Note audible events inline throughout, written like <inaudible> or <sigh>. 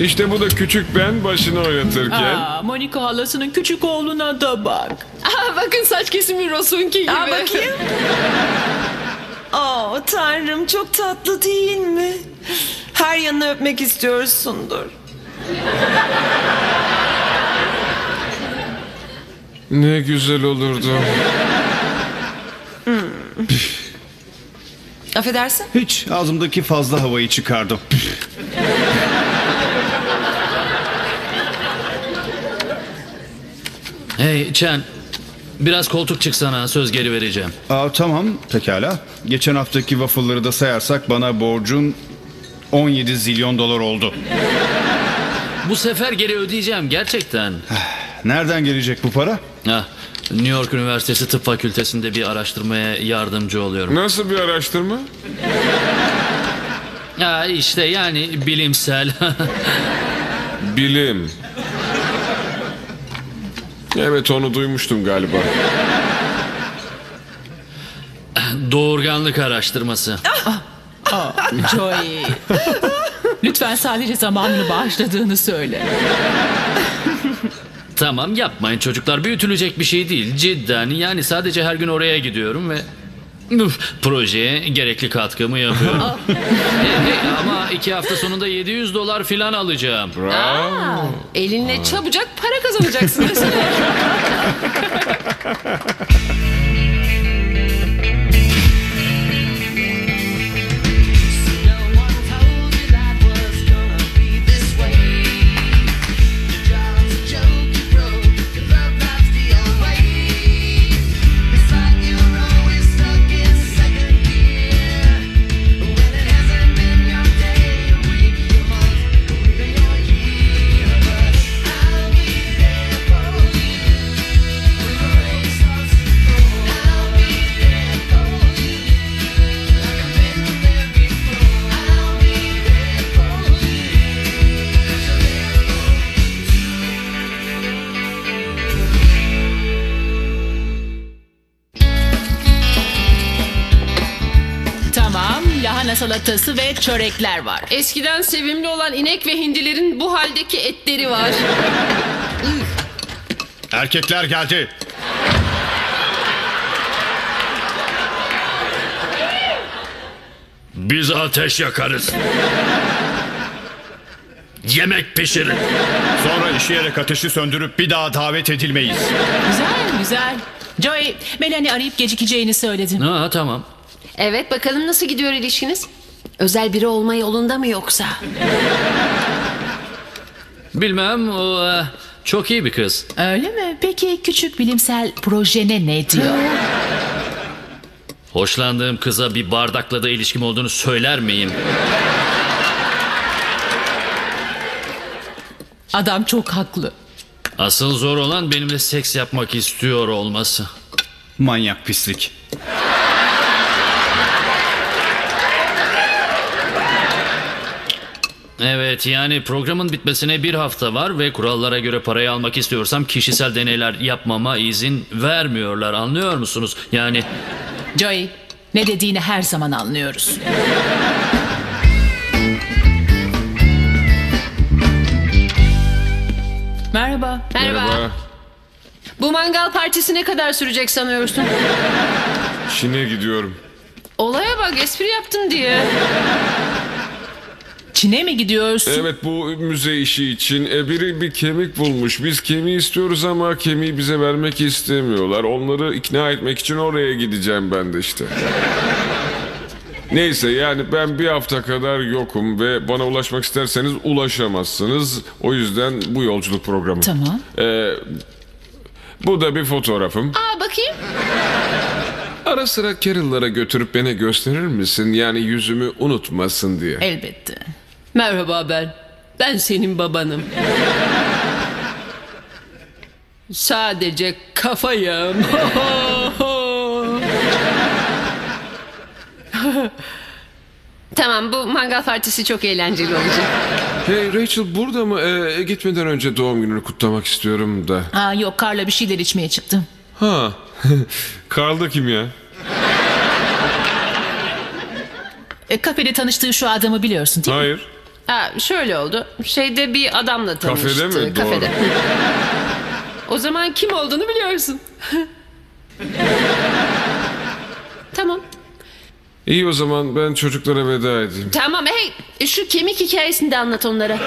İşte bu da küçük ben başını oynatırken. Aa, Monika halasının küçük oğluna da bak. Aa, bakın saç kesimi Ross'unki gibi. Aa, bakayım. <laughs> Aa, tanrım çok tatlı değil mi? Her yanını öpmek istiyorsundur. Ne güzel olurdu. Affedersin? Hiç ağzımdaki fazla havayı çıkardım. Hey Chen, biraz koltuk çıksana söz geri vereceğim. Aa, tamam pekala. Geçen haftaki waffle'ları da sayarsak bana borcun 17 zilyon dolar oldu. Bu sefer geri ödeyeceğim gerçekten. <sighs> Nereden gelecek bu para? Hah, New York Üniversitesi Tıp Fakültesi'nde bir araştırmaya yardımcı oluyorum. Nasıl bir araştırma? Ha, işte yani bilimsel. <laughs> Bilim. Evet onu duymuştum galiba. Doğurganlık araştırması. Joey. Lütfen sadece zamanını bağışladığını söyle. Tamam yapmayın çocuklar büyütülecek bir şey değil cidden yani sadece her gün oraya gidiyorum ve Üf, projeye gerekli katkımı yapıyorum. <laughs> Hey, ama iki hafta sonunda 700 dolar filan alacağım. Bravo. Elinle çabucak para kazanacaksın. <laughs> salatası ve çörekler var. Eskiden sevimli olan inek ve hindilerin bu haldeki etleri var. Erkekler geldi. Biz ateş yakarız. Yemek pişirin. Sonra işeyerek ateşi söndürüp bir daha davet edilmeyiz. Güzel, güzel. Joey, Melanie arayıp gecikeceğini söyledin. Ha tamam. Evet bakalım nasıl gidiyor ilişkiniz? Özel biri olma yolunda mı yoksa? Bilmem o e, çok iyi bir kız. Öyle mi? Peki küçük bilimsel projene ne diyor? Hoşlandığım kıza bir bardakla da ilişkim olduğunu söyler miyim? Adam çok haklı. Asıl zor olan benimle seks yapmak istiyor olması. Manyak pislik. Evet yani programın bitmesine bir hafta var ve kurallara göre parayı almak istiyorsam kişisel deneyler yapmama izin vermiyorlar anlıyor musunuz? Yani Joey, ne dediğini her zaman anlıyoruz. Merhaba. Merhaba. Bu mangal partisi ne kadar sürecek sanıyorsun? Çin'e gidiyorum. Olaya bak espri yaptın diye. Çin'e mi gidiyorsun? Evet bu müze işi için e, biri bir kemik bulmuş. Biz kemiği istiyoruz ama kemiği bize vermek istemiyorlar. Onları ikna etmek için oraya gideceğim ben de işte. Neyse yani ben bir hafta kadar yokum ve bana ulaşmak isterseniz ulaşamazsınız. O yüzden bu yolculuk programı. Tamam. Ee, bu da bir fotoğrafım. Aa bakayım. Ara sıra Carol'lara götürüp beni gösterir misin? Yani yüzümü unutmasın diye. Elbette. Merhaba ben. Ben senin babanım. Sadece kafayım. <laughs> tamam bu mangal partisi çok eğlenceli olacak. Hey Rachel burada mı? Ee, gitmeden önce doğum gününü kutlamak istiyorum da. Aa, yok Karla bir şeyler içmeye çıktım. Ha. <laughs> Carl da kim ya? E, kafede tanıştığı şu adamı biliyorsun değil mi? Hayır. Ha, şöyle oldu. Şeyde bir adamla tanıştı. Kafede mi? Doğru. Kafede. o zaman kim olduğunu biliyorsun. <laughs> tamam. İyi o zaman ben çocuklara veda edeyim. Tamam hey şu kemik hikayesini de anlat onlara.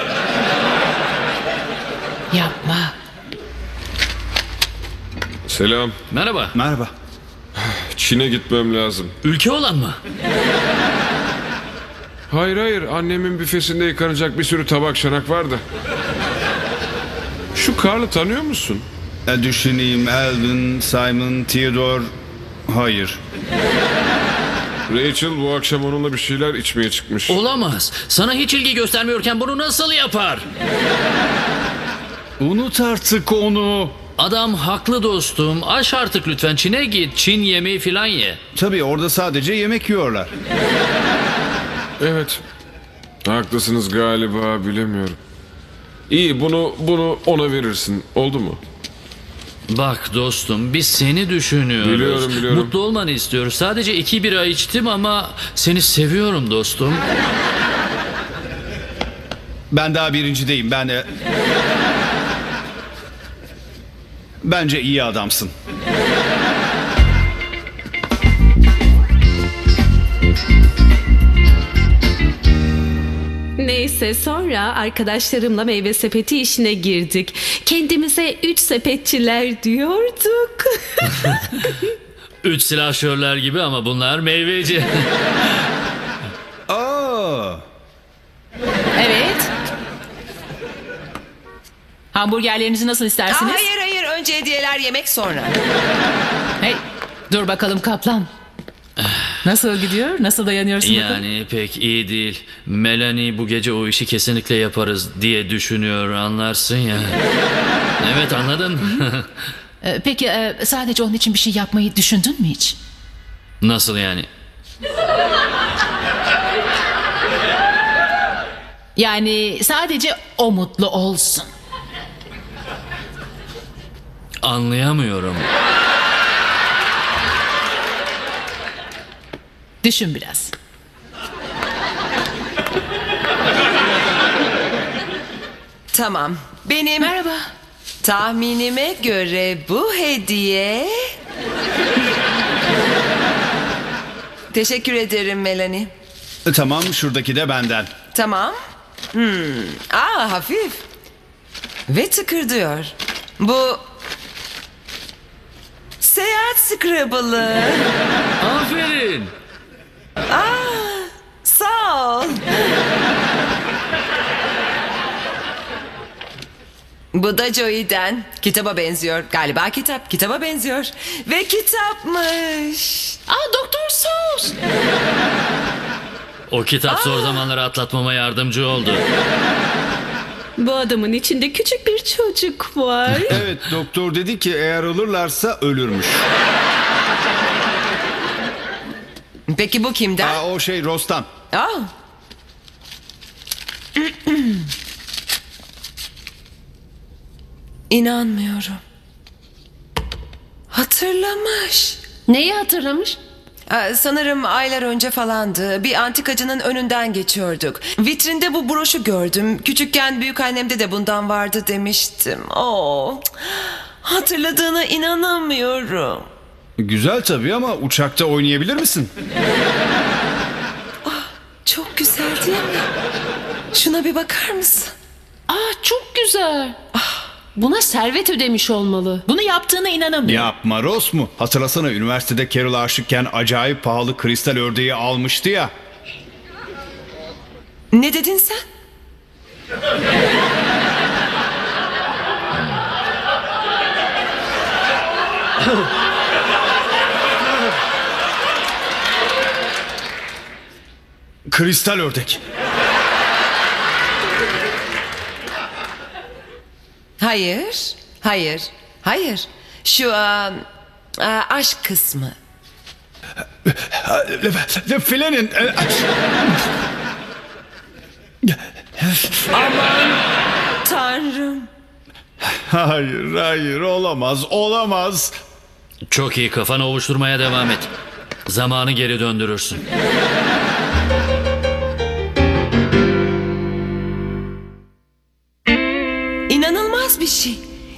Yapma. Selam. Merhaba. Merhaba. Çin'e gitmem lazım. Ülke olan mı? Hayır hayır annemin büfesinde yıkanacak bir sürü tabak şanak var da. Şu Karl'ı tanıyor musun? E, düşüneyim. Alvin, Simon, Theodore. Hayır. Rachel bu akşam onunla bir şeyler içmeye çıkmış. Olamaz. Sana hiç ilgi göstermiyorken bunu nasıl yapar? Unut artık onu. Adam haklı dostum. Aş artık lütfen Çin'e git. Çin yemeği filan ye. Tabii orada sadece yemek yiyorlar. Evet. Haklısınız galiba bilemiyorum. İyi bunu bunu ona verirsin. Oldu mu? Bak dostum biz seni düşünüyoruz. Biliyorum, biliyorum. Mutlu olmanı istiyoruz. Sadece iki bira içtim ama seni seviyorum dostum. Ben daha birincideyim. Ben de... Bence iyi adamsın. Neyse sonra arkadaşlarımla meyve sepeti işine girdik. Kendimize üç sepetçiler diyorduk. <laughs> Üç silahşörler gibi ama bunlar meyveci. <laughs> Aa, Evet. Hamburgerlerinizi nasıl Aa, istersiniz? hayır hayır önce hediyeler yemek sonra. Hey, dur bakalım kaplan. Nasıl gidiyor? Nasıl dayanıyorsun bakalım? yani pek iyi değil. Melanie bu gece o işi kesinlikle yaparız diye düşünüyor anlarsın ya. <laughs> Evet anladın. Ee, Peki e, sadece onun için bir şey yapmayı düşündün mü hiç? Nasıl yani? Yani sadece o mutlu olsun. Anlayamıyorum. Düşün biraz. Tamam. Benim Merhaba. tahminime göre bu hediye... Teşekkür ederim Melanie. e, tamam şuradaki de benden. Tamam. Hmm. Aa hafif. Ve tıkırdıyor. Bu... Seyahat Scrabble'ı. Aferin. Bu da Joey'den. Kitaba benziyor. Galiba kitap. Kitaba benziyor. Ve kitapmış. Aa Doktor Seuss. O kitap zor zamanları atlatmama yardımcı oldu. Bu adamın içinde küçük bir çocuk var. <laughs> Evet doktor dedi ki eğer alırlarsa ölürmüş. Peki bu kimden? Aa, o şey Rostan. Aa. <clears throat> İnanmıyorum. Hatırlamış. Neyi hatırlamış? Sanırım aylar önce falandı. Bir antikacının önünden geçiyorduk. Vitrinde bu broşu gördüm. Küçükken büyük annemde de bundan vardı demiştim. Oo. Hatırladığına inanamıyorum. Güzel tabii ama uçakta oynayabilir misin? Çok güzel değil mi? Şuna bir bakar mısın? Aa çok güzel. Buna servet ödemiş olmalı. Bunu yaptığına inanamıyorum. Yapma Ros mu? Hatırlasana üniversitede Carol aşıkken acayip pahalı kristal ördeği almıştı ya. Ne dedin sen? Kristal ördek. Hayır, hayır, hayır. Şu aa, aa, aşk kısmı. Filenin... e, Tanrım. Hayır, hayır olamaz, olamaz. Çok iyi kafanı ovuşturmaya devam et. Zamanı geri döndürürsün.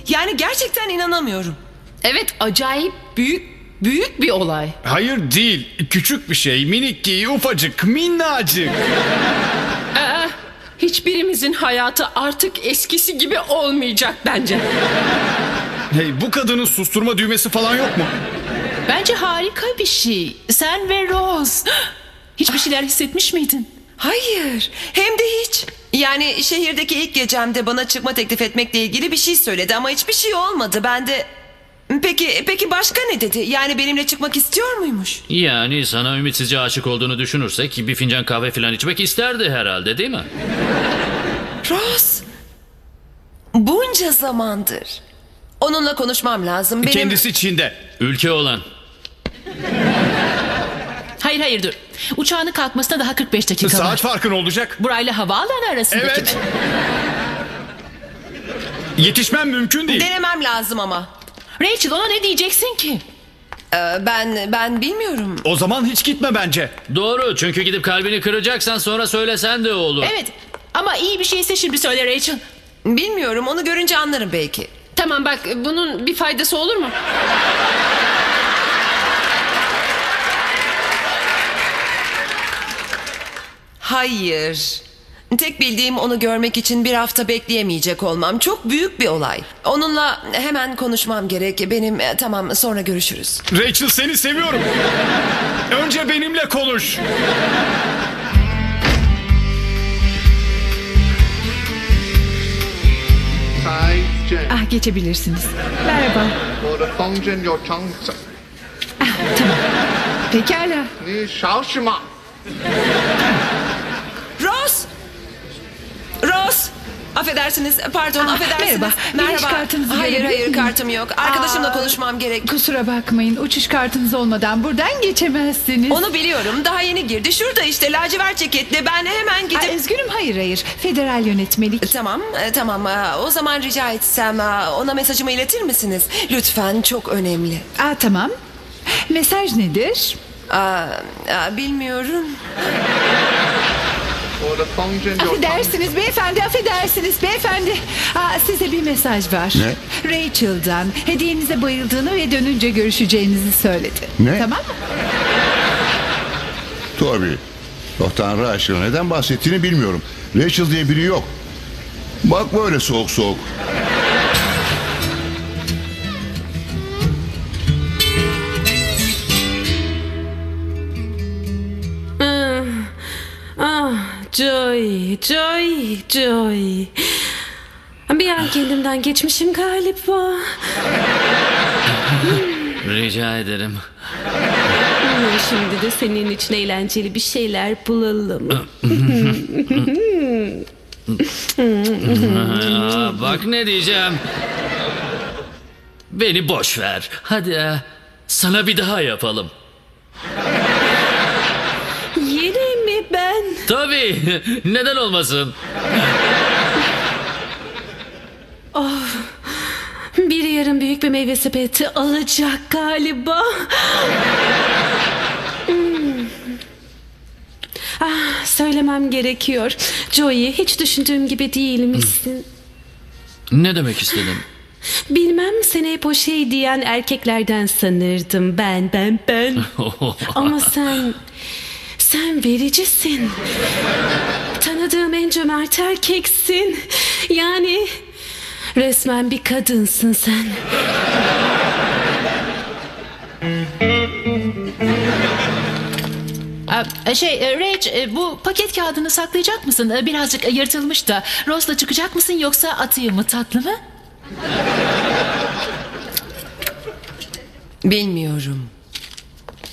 Yani gerçekten inanamıyorum. Evet acayip büyük büyük bir olay. Hayır değil. Küçük bir şey. Minik, ufacık, minnacık. Hiçbirimizin hayatı artık eskisi gibi olmayacak bence. Hey bu kadının susturma düğmesi falan yok mu? Bence harika bir şey. Sen ve Rose. <gasps> Hiçbir şeyler hissetmiş miydin? Hayır, hem de hiç. Yani şehirdeki ilk gecemde bana çıkma teklif etmekle ilgili bir şey söyledi ama hiçbir şey olmadı. Ben de... Peki, peki başka ne dedi? Yani benimle çıkmak istiyor muymuş? Yani sana ümitsizce aşık olduğunu düşünürsek bir fincan kahve falan içmek isterdi herhalde değil mi? Rose, bunca zamandır. Onunla konuşmam lazım. Benim... Kendisi Çin'de. Ülke olan. Hayır hayır dur. Uçağının kalkmasına daha 45 dakika var. Saat farkın olacak. Burayla havaalanı arasındaki Evet. mi? <laughs> Yetişmem mümkün değil. Denemem lazım ama. Rachel ona ne diyeceksin ki? Ee, ben ben bilmiyorum. O zaman hiç gitme bence. Doğru çünkü gidip kalbini kıracaksan sonra söylesen de olur. Evet ama iyi bir şeyse şimdi söyle Rachel. Bilmiyorum. Onu görünce anlarım belki. Tamam bak bunun bir faydası olur mu? Hayır. Tek bildiğim onu görmek için bir hafta bekleyemeyecek olmam. Çok büyük bir olay. Onunla hemen konuşmam gerek. Benim e, tamam sonra görüşürüz. Rachel seni seviyorum. Önce benimle konuş. Sai Jen. Ah geçebilirsiniz. Merhaba.我的风筝有长长， Pekala. 你少什么？ Affedersiniz, pardon, Ah, affedersiniz. merhaba. Giriş kartınızı Hayır, görebilir hayır, miyim? kartım yok. Arkadaşımla Aa. konuşmam gerek. Kusura bakmayın uçuş kartınız olmadan buradan geçemezsiniz. Onu biliyorum, daha yeni girdi. Şurada işte, lacivert ceketli. Ben hemen gidip... Aa, üzgünüm hayır hayır. Federal yönetmelik. Tamam, e, tamam. E, O zaman rica etsem e, ona mesajımı iletir misiniz? Lütfen, çok önemli. Aa, tamam. Mesaj nedir? Aa, aa, bilmiyorum. Affedersiniz beyefendi, affedersiniz beyefendi. Aa, size bir mesaj var. Ne? Rachel'dan hediyenize bayıldığını ve dönünce görüşeceğinizi söyledi. Ne? Tamam mı? Tabii. Oh Tanrı aşkına neden bahsettiğini bilmiyorum. Rachel diye biri yok. Bakma öyle soğuk soğuk. Joy, Joy, Joy. Bir an kendimden geçmişim galiba. Rica ederim. Şimdi de senin için eğlenceli bir şeyler bulalım. Aa, bak ne diyeceğim. Beni boş ver. Hadi ya. Sana bir daha yapalım. Yine mi ben? Tabii. <laughs> Neden olmasın? Biri yarın büyük bir meyve sepeti alacak galiba. Hmm. Ah, söylemem gerekiyor. Joey hiç düşündüğüm gibi değil misin? Ne demek istedin? Bilmem seni hep o şey diyen erkeklerden sanırdım ben ben ben. <laughs> Ama sen sen vericisin. Tanıdığım en cömert erkeksin. Yani resmen bir kadınsın sen. Aa, Şey e, Rach e, bu paket kağıdını saklayacak mısın? E, Birazcık yırtılmış da. Rose'la çıkacak mısın yoksa atayım mı tatlı mı? Bilmiyorum.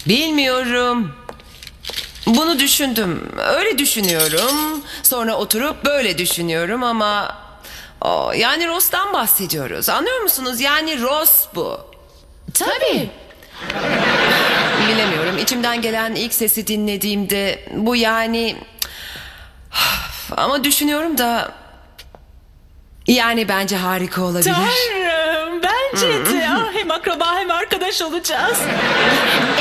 Bilmiyorum. Bunu düşündüm. Öyle düşünüyorum. Sonra oturup böyle düşünüyorum ama... O, yani Ross'tan bahsediyoruz. Anlıyor musunuz? Yani Ross bu. Tabii. Bilemiyorum. İçimden gelen ilk sesi dinlediğimde bu yani... Ama düşünüyorum da... Yani bence harika olabilir. Tanrım bence de. Ah, hem akraba arkadaş olacağız.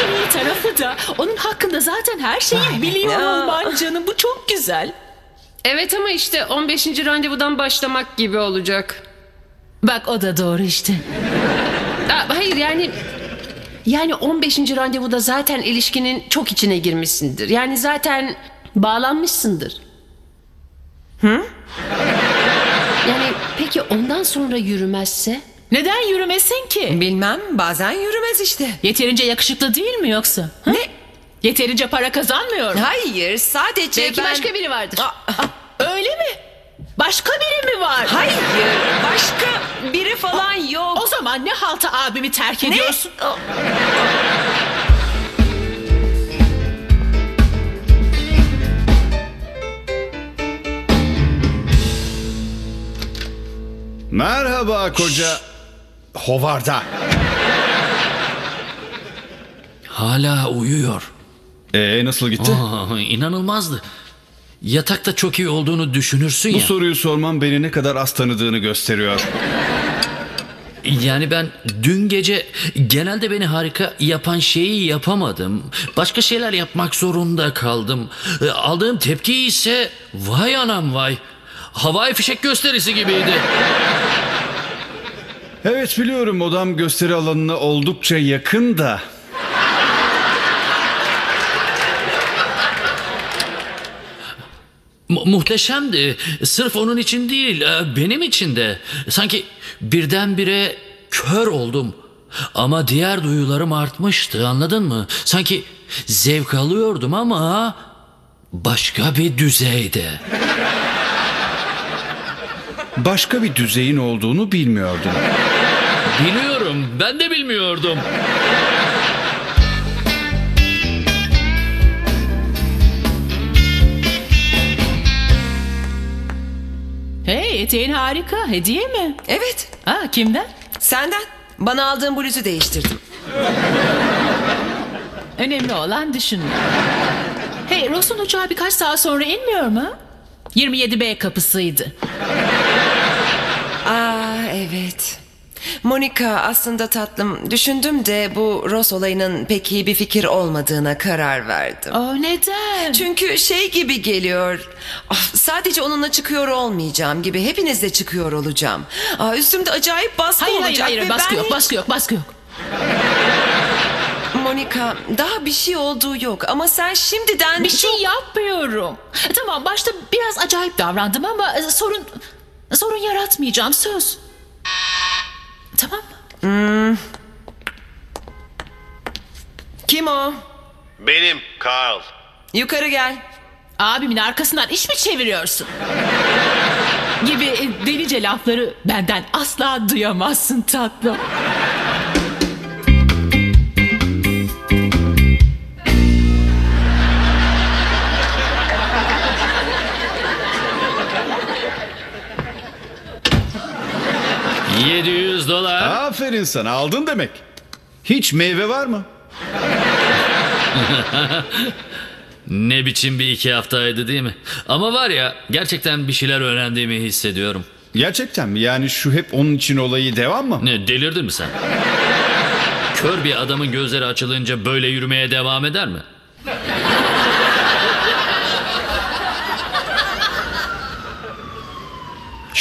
en iyi tarafı da onun hakkında zaten her şeyi biliyor Ya. olman canım. Bu çok güzel. Evet ama işte 15. randevudan başlamak gibi olacak. Bak o da doğru işte. Aa, hayır yani yani 15. randevuda zaten ilişkinin çok içine girmişsindir. Yani zaten bağlanmışsındır. Hı? Yani peki ondan sonra yürümezse? Neden yürümesin ki? Bilmem bazen yürümez işte. Yeterince yakışıklı değil mi yoksa? Ne? Yeterince para kazanmıyor mu? Hayır sadece Belki ben... başka biri vardır. Aa, Öyle mi? Başka biri mi var? hayır başka biri falan yok. O zaman ne halta abimi terk ediyorsun? Merhaba koca Hovarda. Hala uyuyor. Ee nasıl gitti? Aa, inanılmazdı. Yatakta çok iyi olduğunu düşünürsün Bu ya. soruyu sormam beni ne kadar az tanıdığını gösteriyor. Yani ben dün gece genelde beni harika yapan şeyi yapamadım. Başka şeyler yapmak zorunda kaldım. E, Aldığım tepki ise vay anam vay. Havai fişek gösterisi gibiydi. Evet biliyorum odam gösteri alanına oldukça yakın da. Mu- muhteşemdi. Sırf onun için değil, e, benim için de. Sanki birdenbire kör oldum. Ama diğer duyularım artmıştı, anladın mı? Sanki zevk alıyordum ama başka bir düzeyde. Başka bir düzeyin olduğunu bilmiyordum. Biliyorum, ben de bilmiyordum. Hey eteğin harika. Hediye mi? Evet Ha kimden? senden. Bana aldığın bluzu değiştirdim. Önemli olan düşünmek. Hey Ross'un uçağı birkaç saat sonra inmiyor mu? 27B kapısıydı. Aa evet. Monika aslında tatlım düşündüm de bu Ross olayının pek iyi bir fikir olmadığına karar verdim. Oh neden? Çünkü şey gibi geliyor. Ah, sadece onunla çıkıyor olmayacağım gibi hepinizle çıkıyor olacağım. Aa, üstümde acayip baskı Hayır hayır olacak hayır ve baskı ben yok baskı yok baskı yok. Monika daha bir şey olduğu yok ama sen şimdiden Bir şey yapmıyorum. Tamam başta biraz acayip davrandım ama e, sorun sorun yaratmayacağım söz. Tamam mı? Kim o? Benim Carl. Yukarı gel. Abimin arkasından iş mi çeviriyorsun? Gibi delice lafları benden asla duyamazsın tatlım. 700 dolar. Aferin sana aldın demek. Hiç meyve var mı? <laughs> Ne biçim bir iki haftaydı değil mi? Ama var ya gerçekten bir şeyler öğrendiğimi hissediyorum. Gerçekten mi? Yani şu hep onun için olayı devam mı? Ne delirdin mi sen? Kör bir adamın gözleri açılınca böyle yürümeye devam eder mi?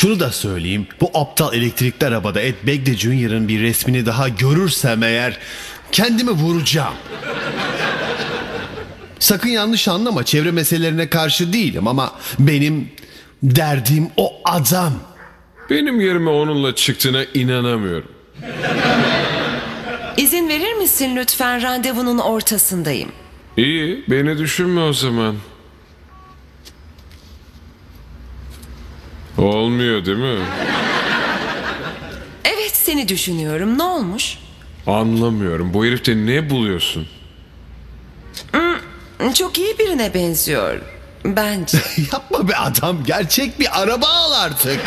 Şunu da söyleyeyim. Bu aptal elektrikli arabada Ed Begley Jr.'ın bir resmini daha görürsem eğer kendimi vuracağım. Sakın yanlış anlama. Çevre meselelerine karşı değilim ama benim derdim o adam. Benim yerime onunla çıktığına inanamıyorum. İzin verir misin lütfen randevunun ortasındayım. İyi, beni düşünme o zaman. Olmuyor değil mi? Evet seni düşünüyorum. Ne olmuş? Anlamıyorum. Bu herifte ne buluyorsun? Çok iyi birine benziyor. Bence. <laughs> Yapma be adam. Gerçek bir araba al artık.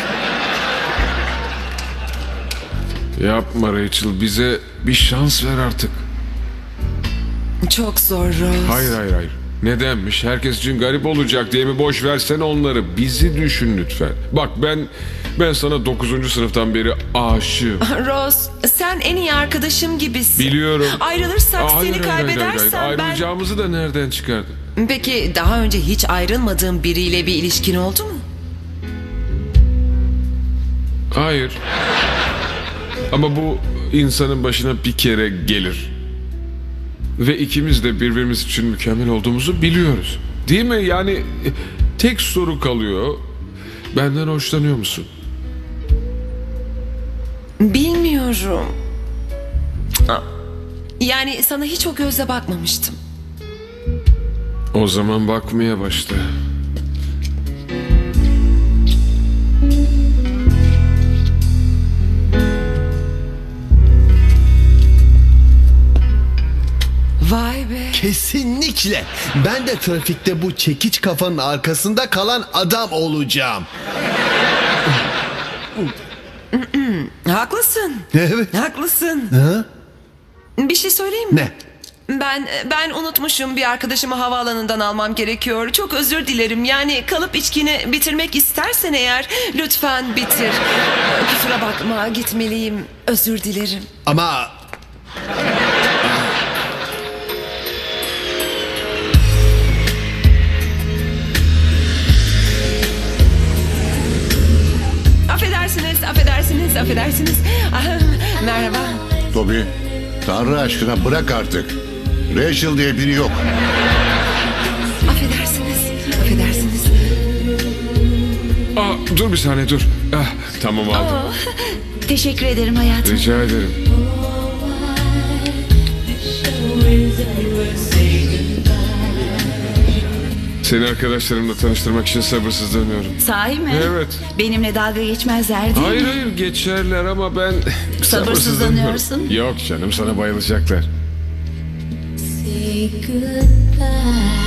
Yapma Rachel, bize bir şans ver artık. Çok zor Rose. Hayır hayır hayır. Nedenmiş? Herkes için garip olacak diye mi boş versen onları? Bizi düşün lütfen. Bak ben ben sana 9. sınıftan beri aşığım. <laughs> Rose sen en iyi arkadaşım gibisin. Biliyorum. Ayrılırsak Aa, hayır, seni hayır, hayır, hayır, kaybedersem hayır. ben... Ayrılacağımızı da nereden çıkardın? Peki daha önce hiç ayrılmadığın biriyle bir ilişkin oldu mu? Hayır. Ama bu insanın başına bir kere gelir. Ve ikimiz de birbirimiz için mükemmel olduğumuzu biliyoruz. Değil mi? Yani e, tek soru kalıyor. Benden hoşlanıyor musun? Bilmiyorum. Yani sana hiç o gözle bakmamıştım. O zaman bakmaya başla. Vay be. Kesinlikle. Ben de trafikte bu çekiç kafanın arkasında kalan adam olacağım. <clears throat> Haklısın. Evet. Haklısın. Ha? Bir şey söyleyeyim mi? Ne? Ben ben unutmuşum bir arkadaşımı havaalanından almam gerekiyor. Çok özür dilerim. Yani kalıp içkini bitirmek istersen eğer lütfen bitir. Kusura bakma gitmeliyim. Özür dilerim. Ama affedersiniz. Ah, Merhaba. Toby, Tanrı aşkına bırak artık. Rachel diye biri yok. Affedersiniz, affedersiniz. Aa, dur bir saniye dur. Ah, tamam aldım. Teşekkür ederim hayatım. Rica ederim. Seni arkadaşlarımla tanıştırmak için sabırsızlanıyorum. Sahi mi? Evet. Benimle dalga geçmezler değil Hayır mi? hayır geçerler ama ben Sabırsızlanıyorsun. Yok canım sana bayılacaklar. Say goodbye.